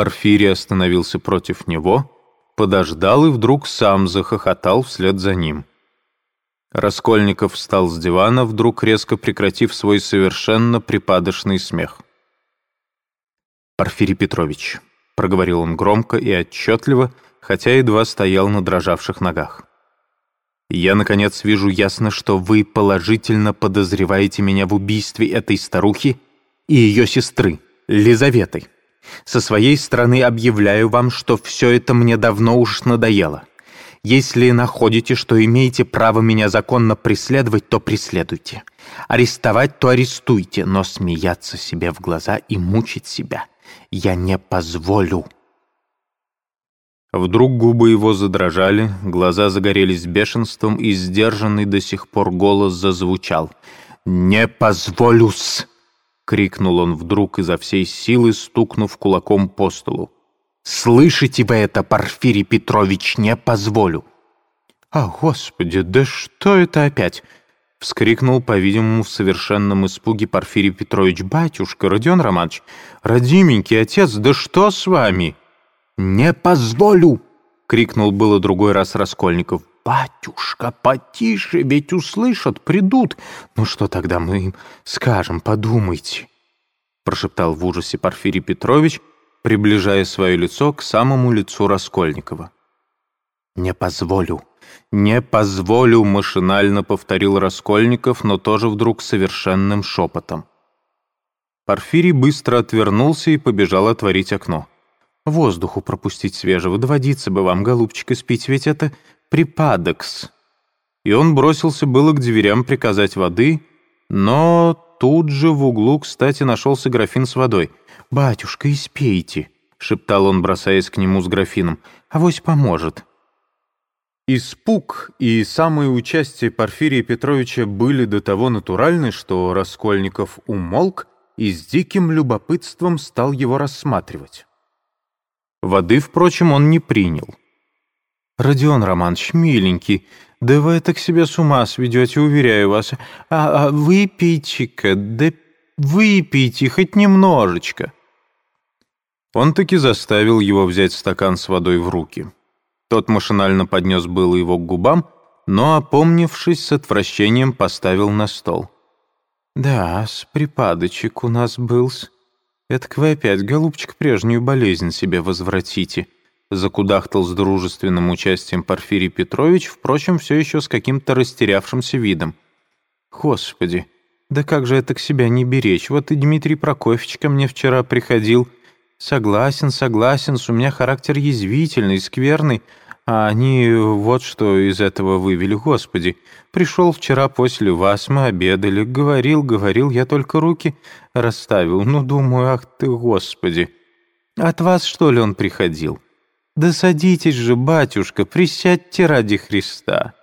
Порфирий остановился против него, подождал и вдруг сам захохотал вслед за ним. Раскольников встал с дивана, вдруг резко прекратив свой совершенно припадочный смех. «Порфирий Петрович», — проговорил он громко и отчетливо, хотя едва стоял на дрожавших ногах. «Я, наконец, вижу ясно, что вы положительно подозреваете меня в убийстве этой старухи и ее сестры, Лизаветы. Со своей стороны объявляю вам, что все это мне давно уж надоело. Если находите, что имеете право меня законно преследовать, то преследуйте. Арестовать, то арестуйте, но смеяться себе в глаза и мучить себя я не позволю». Вдруг губы его задрожали, глаза загорелись бешенством, и сдержанный до сих пор голос зазвучал. «Не позволю-с!» — крикнул он вдруг изо всей силы, стукнув кулаком по столу. Слышите вы это, Порфирий Петрович, не позволю!» «А, Господи, да что это опять?» — вскрикнул, по-видимому, в совершенном испуге Порфирий Петрович. «Батюшка, Родион Романович, родименький отец, да что с вами?» «Не позволю!» — крикнул было другой раз Раскольников. «Батюшка, потише, ведь услышат, придут. Ну что тогда мы им скажем, подумайте?» Прошептал в ужасе Порфирий Петрович, приближая свое лицо к самому лицу Раскольникова. «Не позволю, не позволю», — машинально повторил Раскольников, но тоже вдруг совершенным шепотом. Порфирий быстро отвернулся и побежал отворить окно. «Воздуху пропустить свежего, доводиться бы вам, голубчик, испить, ведь это припадокс». И он бросился было к дверям приказать воды, но тут же в углу, кстати, нашелся графин с водой. «Батюшка, испейте», — шептал он, бросаясь к нему с графином. «Авось поможет». Испуг и самое участие Порфирия Петровича были до того натуральны, что Раскольников умолк и с диким любопытством стал его рассматривать. Воды, впрочем, он не принял. «Родион Романович, миленький, да вы это к себе с ума сведете, уверяю вас. А, а выпейте-ка, да выпейте хоть немножечко». Он таки заставил его взять стакан с водой в руки. Тот машинально поднес было его к губам, но, опомнившись, с отвращением поставил на стол. «Да, с припадочек у нас был-с. Этак вы опять, голубчик, прежнюю болезнь себе возвратите», закудахтал с дружественным участием Порфирий Петрович, впрочем, все еще с каким-то растерявшимся видом. «Господи, да как же это к себя не беречь? Вот и Дмитрий Прокофьевич ко мне вчера приходил. Согласен, согласен, у меня характер язвительный, скверный, а они вот что из этого вывели, Господи. Пришел вчера после вас, мы обедали, говорил, говорил, я только руки расставил. Ну, думаю, ах ты, Господи. От вас, что ли, он приходил?» «Да садитесь же, батюшка, присядьте ради Христа».